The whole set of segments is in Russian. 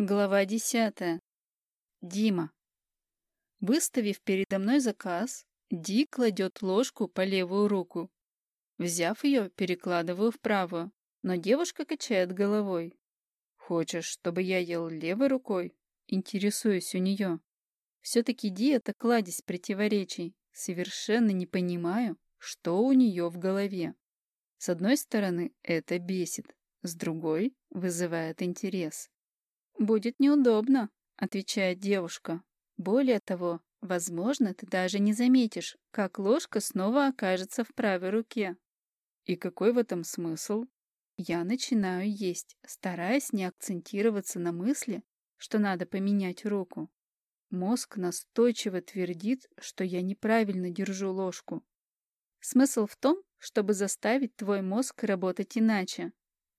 Глава десятая. Дима. Выставив передо мной заказ, Ди кладет ложку по левую руку. Взяв ее, перекладываю в правую, но девушка качает головой. «Хочешь, чтобы я ел левой рукой?» Интересуюсь у нее. Все-таки Ди — это кладезь противоречий. Совершенно не понимаю, что у нее в голове. С одной стороны, это бесит, с другой — вызывает интерес. «Будет неудобно», — отвечает девушка. «Более того, возможно, ты даже не заметишь, как ложка снова окажется в правой руке». «И какой в этом смысл?» Я начинаю есть, стараясь не акцентироваться на мысли, что надо поменять руку. Мозг настойчиво твердит, что я неправильно держу ложку. Смысл в том, чтобы заставить твой мозг работать иначе.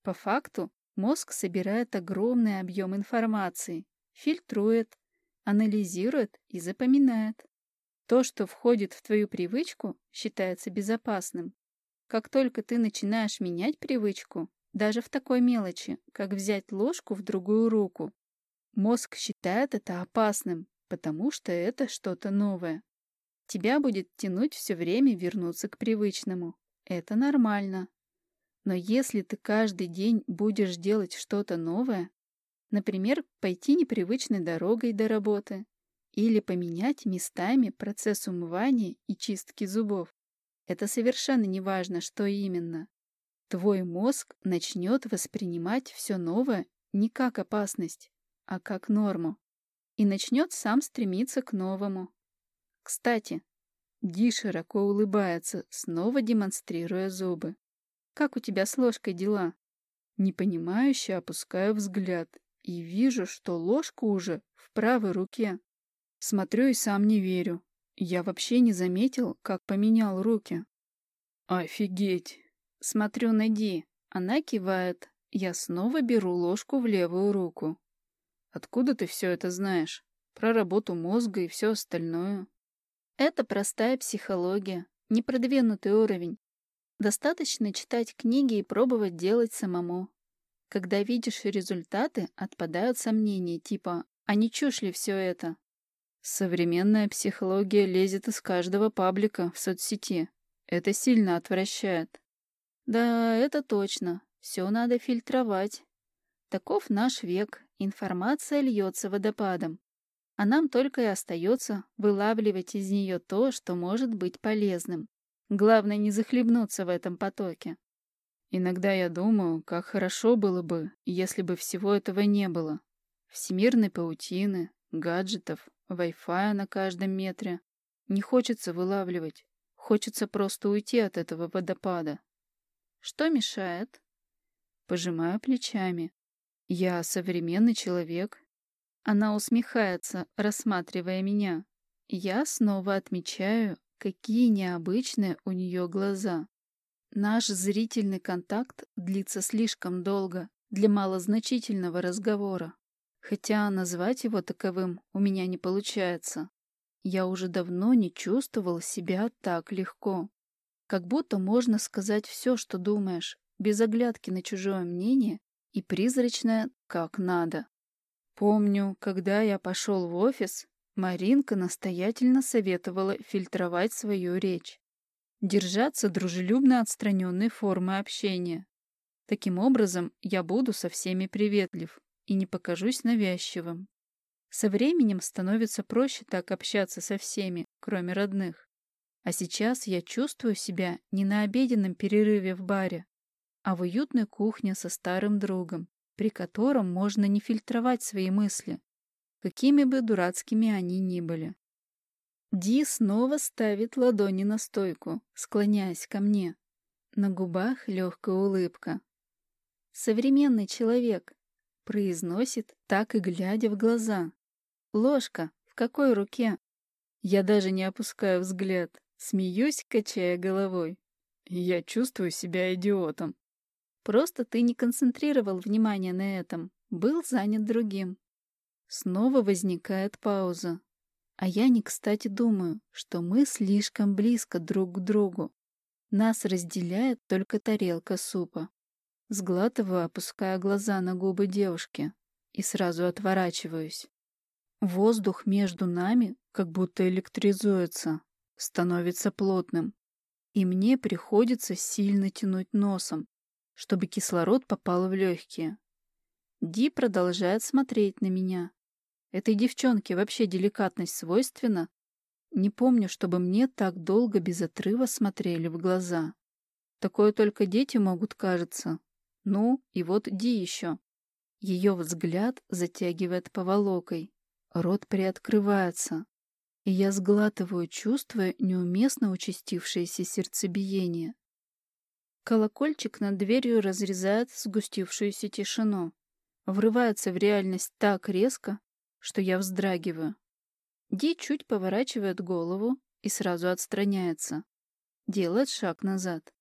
По факту, Мозг собирает огромный объем информации, фильтрует, анализирует и запоминает. То, что входит в твою привычку, считается безопасным. Как только ты начинаешь менять привычку, даже в такой мелочи, как взять ложку в другую руку, мозг считает это опасным, потому что это что-то новое. Тебя будет тянуть все время вернуться к привычному. Это нормально. Но если ты каждый день будешь делать что-то новое, например, пойти непривычной дорогой до работы или поменять местами процесс умывания и чистки зубов, это совершенно не важно, что именно. Твой мозг начнет воспринимать все новое не как опасность, а как норму, и начнет сам стремиться к новому. Кстати, Ди широко улыбается, снова демонстрируя зубы. Как у тебя с ложкой дела?» Непонимающе опускаю взгляд и вижу, что ложка уже в правой руке. Смотрю и сам не верю. Я вообще не заметил, как поменял руки. «Офигеть!» Смотрю на Ди. Она кивает. Я снова беру ложку в левую руку. «Откуда ты все это знаешь? Про работу мозга и все остальное?» Это простая психология, непродвинутый уровень. Достаточно читать книги и пробовать делать самому. Когда видишь результаты, отпадают сомнения, типа «А не чушь ли все это?» Современная психология лезет из каждого паблика в соцсети. Это сильно отвращает. Да, это точно. Все надо фильтровать. Таков наш век. Информация льется водопадом. А нам только и остается вылавливать из нее то, что может быть полезным. Главное не захлебнуться в этом потоке. Иногда я думаю, как хорошо было бы, если бы всего этого не было. Всемирной паутины, гаджетов, Wi-Fi на каждом метре. Не хочется вылавливать. Хочется просто уйти от этого водопада. Что мешает? Пожимаю плечами. Я современный человек. Она усмехается, рассматривая меня. Я снова отмечаю Какие необычные у нее глаза. Наш зрительный контакт длится слишком долго для малозначительного разговора. Хотя назвать его таковым у меня не получается. Я уже давно не чувствовал себя так легко. Как будто можно сказать все, что думаешь, без оглядки на чужое мнение и призрачное «как надо». Помню, когда я пошел в офис, Маринка настоятельно советовала фильтровать свою речь, держаться дружелюбно отстраненной формы общения. Таким образом, я буду со всеми приветлив и не покажусь навязчивым. Со временем становится проще так общаться со всеми, кроме родных. А сейчас я чувствую себя не на обеденном перерыве в баре, а в уютной кухне со старым другом, при котором можно не фильтровать свои мысли, какими бы дурацкими они ни были. Ди снова ставит ладони на стойку, склоняясь ко мне. На губах легкая улыбка. «Современный человек», — произносит, так и глядя в глаза. «Ложка в какой руке?» Я даже не опускаю взгляд, смеюсь, качая головой. Я чувствую себя идиотом. Просто ты не концентрировал внимание на этом, был занят другим. Снова возникает пауза. А я не кстати думаю, что мы слишком близко друг к другу. Нас разделяет только тарелка супа. Сглатываю, опуская глаза на губы девушки. и сразу отворачиваюсь. Воздух между нами как будто электризуется, становится плотным, и мне приходится сильно тянуть носом, чтобы кислород попал в легкие. Ди продолжает смотреть на меня. Этой девчонке вообще деликатность свойственна. Не помню, чтобы мне так долго без отрыва смотрели в глаза. Такое только дети могут, кажется. Ну, и вот Ди еще. Ее взгляд затягивает поволокой. Рот приоткрывается. И я сглатываю, чувствуя неуместно участившееся сердцебиение. Колокольчик над дверью разрезает сгустившуюся тишину. Врывается в реальность так резко, что я вздрагиваю. Ди чуть поворачивает голову и сразу отстраняется. Делает шаг назад.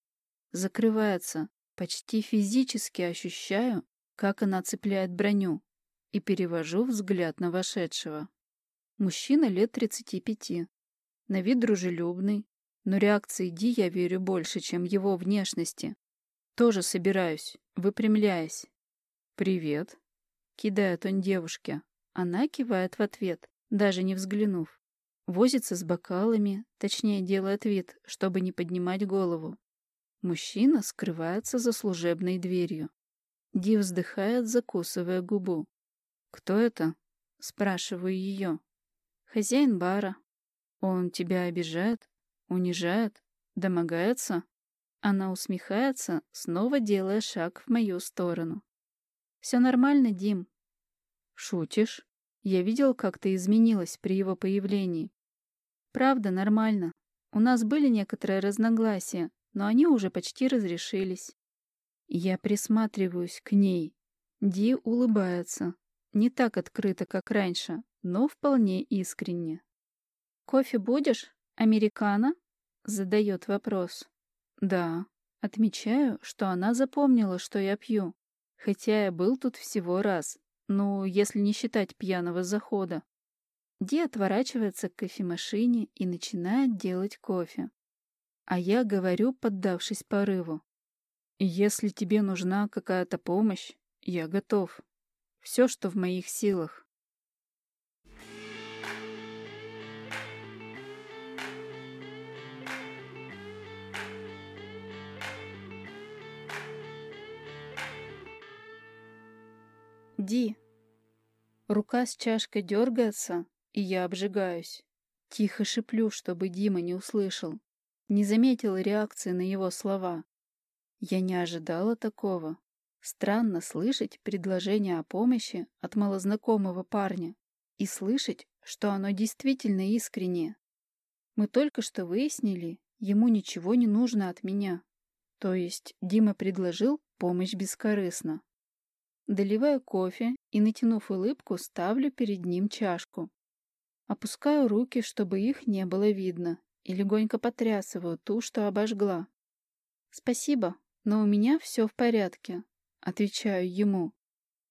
Закрывается. Почти физически ощущаю, как она цепляет броню, и перевожу взгляд на вошедшего. Мужчина лет 35. На вид дружелюбный, но реакции Ди я верю больше, чем его внешности. Тоже собираюсь, выпрямляясь. «Привет», — кидает он девушке. Она кивает в ответ, даже не взглянув. Возится с бокалами, точнее делает вид, чтобы не поднимать голову. Мужчина скрывается за служебной дверью. Ди вздыхает, закусывая губу. «Кто это?» — спрашиваю ее. «Хозяин бара. Он тебя обижает? Унижает? Домогается?» Она усмехается, снова делая шаг в мою сторону. «Все нормально, Дим». «Шутишь? Я видел, как ты изменилась при его появлении». «Правда, нормально. У нас были некоторые разногласия, но они уже почти разрешились». Я присматриваюсь к ней. Ди улыбается. Не так открыто, как раньше, но вполне искренне. «Кофе будешь? Американо?» — задает вопрос. «Да». Отмечаю, что она запомнила, что я пью, хотя я был тут всего раз, ну, если не считать пьяного захода. Ди отворачивается к кофемашине и начинает делать кофе. А я говорю, поддавшись порыву. «Если тебе нужна какая-то помощь, я готов. Все, что в моих силах». Ди. Рука с чашкой дергается, и я обжигаюсь. Тихо шиплю, чтобы Дима не услышал. Не заметил реакции на его слова. Я не ожидала такого. Странно слышать предложение о помощи от малознакомого парня и слышать, что оно действительно искреннее. Мы только что выяснили, ему ничего не нужно от меня. То есть Дима предложил помощь бескорыстно. Доливаю кофе и, натянув улыбку, ставлю перед ним чашку. Опускаю руки, чтобы их не было видно, и легонько потрясываю ту, что обожгла. «Спасибо, но у меня все в порядке», — отвечаю ему.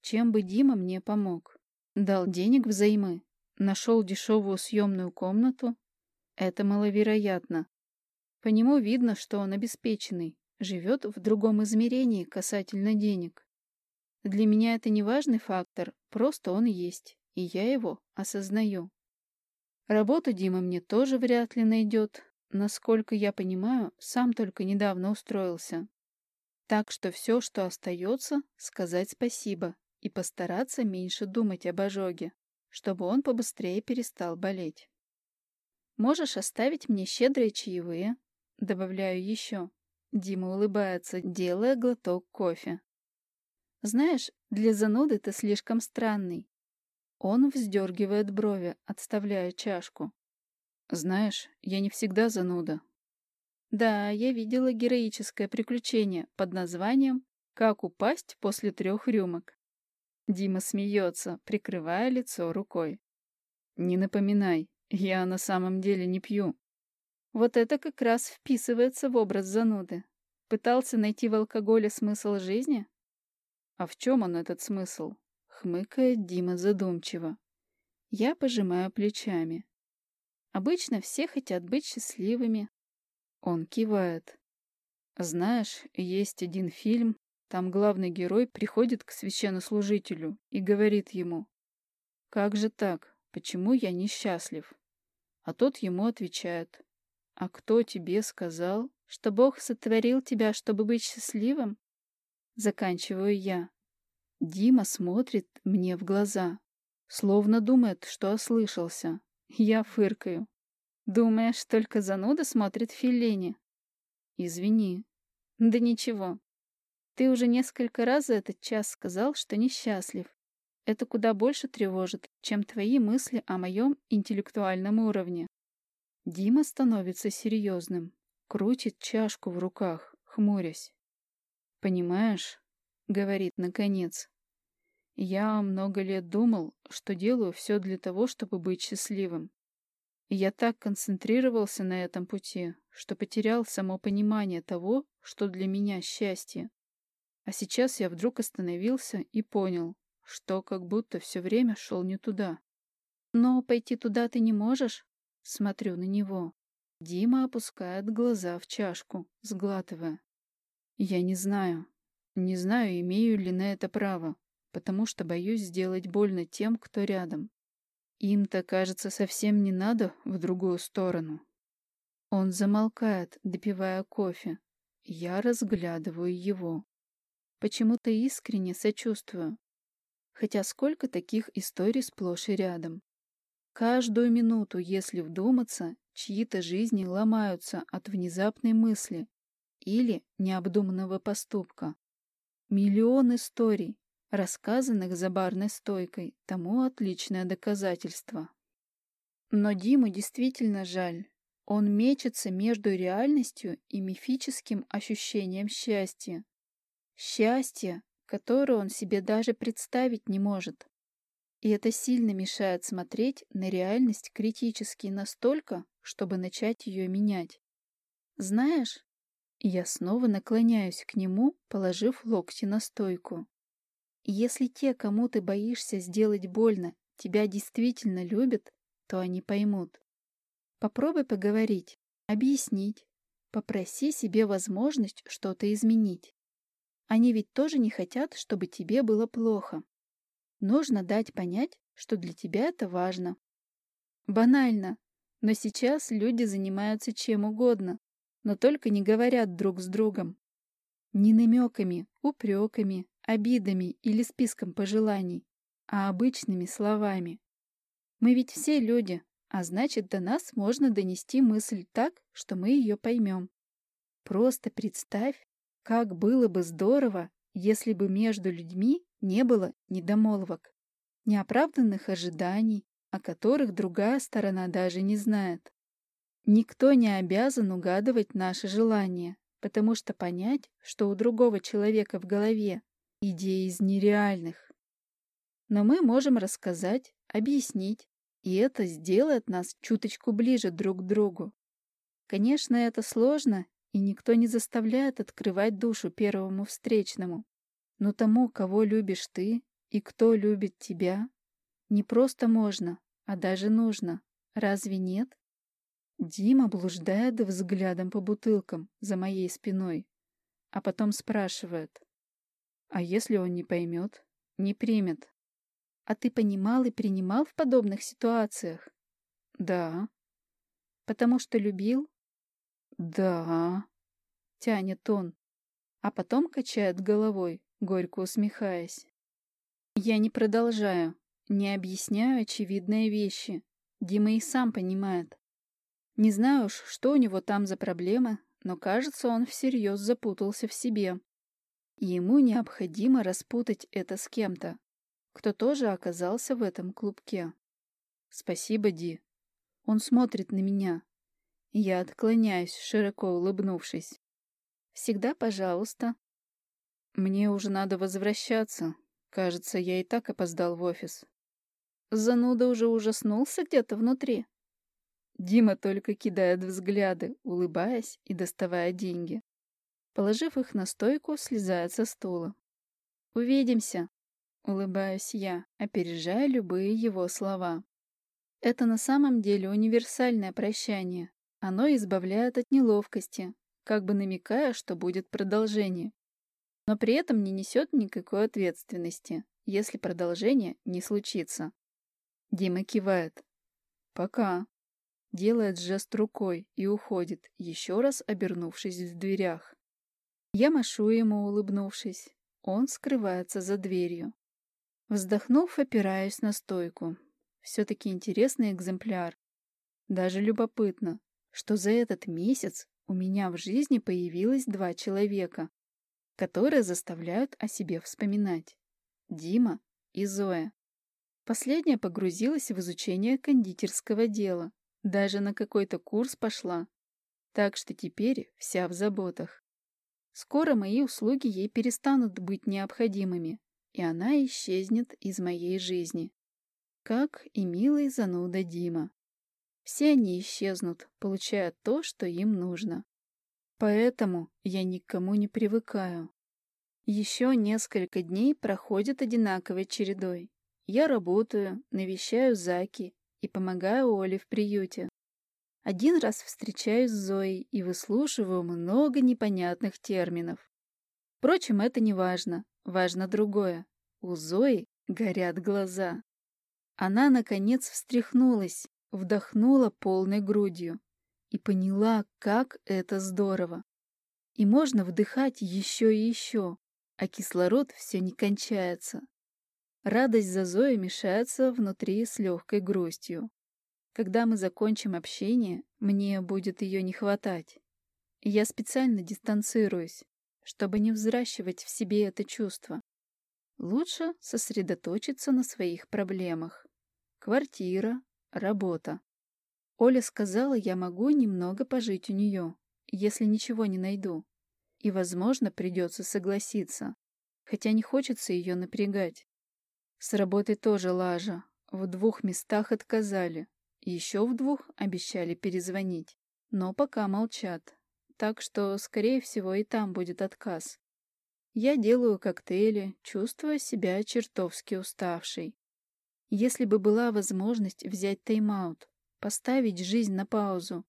Чем бы Дима мне помог? Дал денег взаймы, нашел дешевую съемную комнату. Это маловероятно. По нему видно, что он обеспеченный, живет в другом измерении касательно денег. Для меня это не важный фактор, просто он есть, и я его осознаю. Работу Дима мне тоже вряд ли найдет. Насколько я понимаю, сам только недавно устроился. Так что все, что остается, сказать спасибо и постараться меньше думать об ожоге, чтобы он побыстрее перестал болеть. Можешь оставить мне щедрые чаевые? Добавляю еще. Дима улыбается, делая глоток кофе. Знаешь, для зануды ты слишком странный. Он вздергивает брови, отставляя чашку. Знаешь, я не всегда зануда. Да, я видела героическое приключение под названием «Как упасть после трех рюмок». Дима смеется, прикрывая лицо рукой. Не напоминай, я на самом деле не пью. Вот это как раз вписывается в образ зануды. Пытался найти в алкоголе смысл жизни? А в чем он, этот смысл? Хмыкает Дима задумчиво. Я пожимаю плечами. Обычно все хотят быть счастливыми. Он кивает. Знаешь, есть один фильм, Там главный герой приходит к священнослужителю и говорит ему, «Как же так? Почему я несчастлив?» А тот ему отвечает, «А кто тебе сказал, что Бог сотворил тебя, чтобы быть счастливым?» Заканчиваю я. Дима смотрит мне в глаза, словно думает, что ослышался. Я фыркаю. Думаешь, только зануда смотрит Филини? Извини. Да ничего. Ты уже несколько раз за этот час сказал, что несчастлив. Это куда больше тревожит, чем твои мысли о моем интеллектуальном уровне. Дима становится серьезным, крутит чашку в руках, хмурясь. «Понимаешь?» — говорит наконец. «Я много лет думал, что делаю все для того, чтобы быть счастливым. И я так концентрировался на этом пути, что потерял само понимание того, что для меня счастье. А сейчас я вдруг остановился и понял, что как будто все время шел не туда. Но пойти туда ты не можешь? Смотрю на него. Дима опускает глаза в чашку, сглатывая. Я не знаю. Не знаю, имею ли на это право, потому что боюсь сделать больно тем, кто рядом. Им-то, кажется, совсем не надо в другую сторону. Он замолкает, допивая кофе. Я разглядываю его. Почему-то искренне сочувствую. Хотя сколько таких историй сплошь и рядом. Каждую минуту, если вдуматься, чьи-то жизни ломаются от внезапной мысли или необдуманного поступка. Миллион историй, рассказанных за барной стойкой, тому отличное доказательство. Но Диму действительно жаль. Он мечется между реальностью и мифическим ощущением счастья. Счастье, которое он себе даже представить не может. И это сильно мешает смотреть на реальность критически настолько, чтобы начать ее менять. Знаешь, я снова наклоняюсь к нему, положив локти на стойку. Если те, кому ты боишься сделать больно, тебя действительно любят, то они поймут. Попробуй поговорить, объяснить, попроси себе возможность что-то изменить. Они ведь тоже не хотят, чтобы тебе было плохо. Нужно дать понять, что для тебя это важно. Банально, но сейчас люди занимаются чем угодно, но только не говорят друг с другом. Не намеками, упреками, обидами или списком пожеланий, а обычными словами. Мы ведь все люди, а значит, до нас можно донести мысль так, что мы ее поймем. Просто представь, как было бы здорово, если бы между людьми не было недомолвок, неоправданных ожиданий, о которых другая сторона даже не знает. Никто не обязан угадывать наши желания, потому что понять, что у другого человека в голове идеи из нереальных. Но мы можем рассказать, объяснить, и это сделает нас чуточку ближе друг к другу. Конечно, это сложно, и никто не заставляет открывать душу первому встречному. Но тому, кого любишь ты и кто любит тебя, не просто можно, а даже нужно. Разве нет? Дима блуждает взглядом по бутылкам за моей спиной, а потом спрашивает. А если он не поймет, не примет? А ты понимал и принимал в подобных ситуациях? Да. Потому что любил? Да. Тянет он, а потом качает головой, горько усмехаясь. Я не продолжаю, не объясняю очевидные вещи. Дима и сам понимает. Не знаю уж, что у него там за проблемы, но кажется, он всерьез запутался в себе ему необходимо распутать это с кем-то, кто тоже оказался в этом клубке. Спасибо, Ди. Он смотрит на меня. Я отклоняюсь, широко улыбнувшись. Всегда пожалуйста. Мне уже надо возвращаться. Кажется, я и так опоздал в офис. Зануда уже ужаснулся где-то внутри. Дима только кидает взгляды, улыбаясь и доставая деньги. Положив их на стойку, слезает со стула. «Увидимся!» — улыбаюсь я, опережая любые его слова. Это на самом деле универсальное прощание. Оно избавляет от неловкости, как бы намекая, что будет продолжение. но при этом не несет никакой ответственности, если продолжение не случится. Дима кивает. «Пока». Делает жест рукой и уходит, еще раз обернувшись в дверях. Я машу ему, улыбнувшись. Он скрывается за дверью. Вздохнув, опираюсь на стойку. Все-таки интересный экземпляр. Даже любопытно, что за этот месяц у меня в жизни появилось два человека, которые заставляют о себе вспоминать. Дима и Зоя. Последняя погрузилась в изучение кондитерского дела, даже на какой-то курс пошла, так что теперь вся в заботах. Скоро мои услуги ей перестанут быть необходимыми, и она исчезнет из моей жизни. Как и милый зануда Дима. Все они исчезнут, получая то, что им нужно. Поэтому я никому не привыкаю. Еще несколько дней проходят одинаковой чередой. Я работаю, навещаю Заки и помогаю Оле в приюте. Один раз встречаюсь с Зоей и выслушиваю много непонятных терминов. Впрочем, это не важно. Важно другое. У Зои горят глаза. Она, наконец, встряхнулась, вдохнула полной грудью и поняла, как это здорово. И можно вдыхать еще и еще, а кислород все не кончается. Радость за Зоей мешается внутри с легкой грустью. Когда мы закончим общение, мне будет ее не хватать. Я специально дистанцируюсь, чтобы не взращивать в себе это чувство. Лучше сосредоточиться на своих проблемах. Квартира, работа. Оля сказала, я могу немного пожить у нее, если ничего не найду. И, возможно, придется согласиться, хотя не хочется ее напрягать. С работой тоже лажа. В двух местах отказали. Еще в двух обещали перезвонить. Но пока молчат. Так что, скорее всего, и там будет отказ. Я делаю коктейли, чувствуя себя чертовски уставшей. Если бы была возможность взять тайм-аут, поставить жизнь на паузу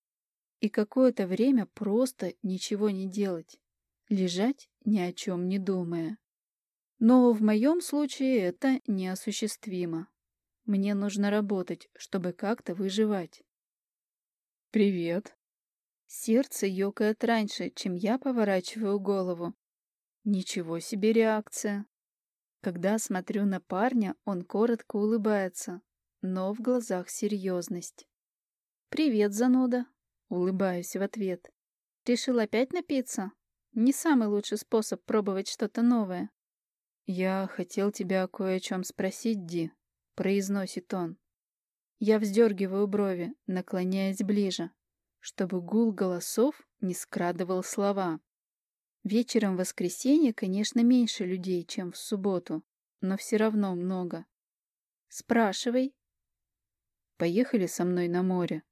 и какое-то время просто ничего не делать, лежать ни о чем не думая. Но в моем случае это неосуществимо. Мне нужно работать, чтобы как-то выживать. «Привет». Сердце ёкает раньше, чем я поворачиваю голову. Ничего себе реакция. Когда смотрю на парня, он коротко улыбается, но в глазах серьезность. «Привет, зануда!» — улыбаюсь в ответ. «Решил опять напиться? Не самый лучший способ пробовать что-то новое». «Я хотел тебя кое о чем спросить, Ди», — произносит он. Я вздергиваю брови, наклоняясь ближе, чтобы гул голосов не скрадывал слова. Вечером в воскресенье, конечно, меньше людей, чем в субботу, но все равно много. «Спрашивай», Поехали со мной на море.